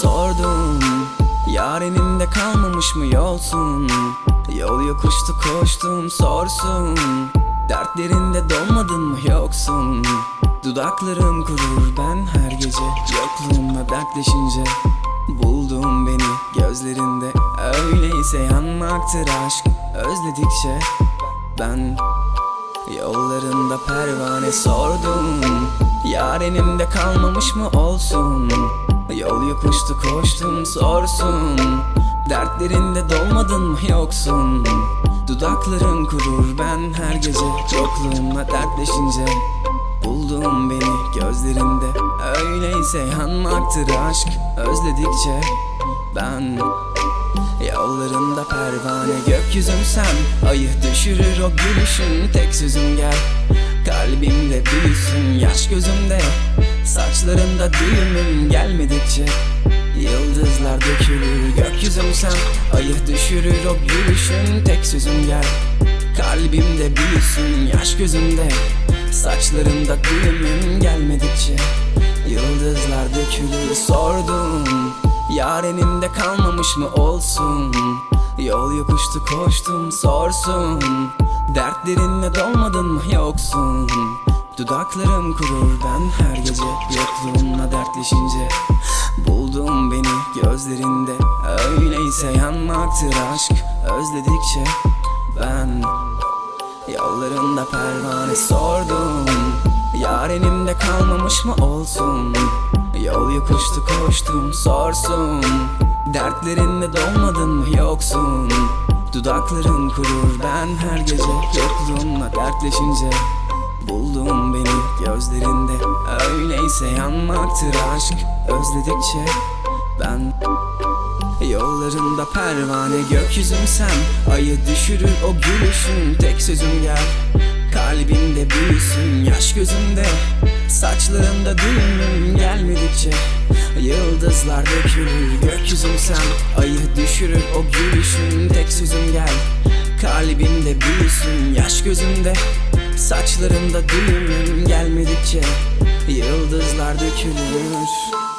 Sordum Yarenimde kalmamış mı yolsun? Yol yokuştu koştum sorsun. Dertlerinde donmadın mı yoksun? Dudaklarım kurur ben her gece Yokluğumla dertleşince. Buldum Öyleyse yanmaktır aşk. Özledikçe ben Yollarında pervane sordum. Yarenimde kalmamış mı olsun? Yol yokuştu koştum sorsun. Dertlerinde dolmadın mı yoksun? Dudakların kurur ben her gece Yokluğumla dertleşince Buldum beni gözlerinde. Öyleyse yanmaktır aşk. Özledikçe ben Yollarında pervane gökyüzüm sen. Ayı düşürür o gülüşün tek sözüm gel. Kalbimde büyüsün yaş gözümde. Saçlarında düğümün gelmedikçe. Yıldızlar dökülür gökyüzüm sen. Ayı düşürür o gülüşün tek sözüm gel. Kalbimde büyüsün yaş gözümde. Saçlarında düğümün gelmedikçe. Yıldızlar dökülür sordum Yarenimde kalmamış mı olsun? Yol yokuştu koştum sorsun. Dertlerinle dolmadın mı yoksun? Dudaklarım kurur ben her gece Yokluğunla dertleşince. Buldum beni gözlerinde Öyleyse yanmaktır aşk. Özledikçe ben Yollarında pervane sordum. Yarenimde kalmamış mı olsun Yol yokuştu koştum sorsun Dertlerinde dolmadın mı yoksun? Dudakların kurur ben her gece Yokluğunla dertleşince Buldum beni. Gözlerinde Öyleyse yanmaktır aşk Özledikçe ben Yollarında pervane gökyüzüm sen. Ayı düşürür o gülüşün tek sözüm gel. Kalbimde büyüsün yaş gözümde Saçlarında düğümün gelmedikçe Yıldızlar dökülür. Gökyüzüm sen Ayı düşürür o gülüşün tek sözüm gel. Kalbimde büyüsün yaş gözümde Saçlarımda düğümün gelmedikçe Yıldızlar dökülür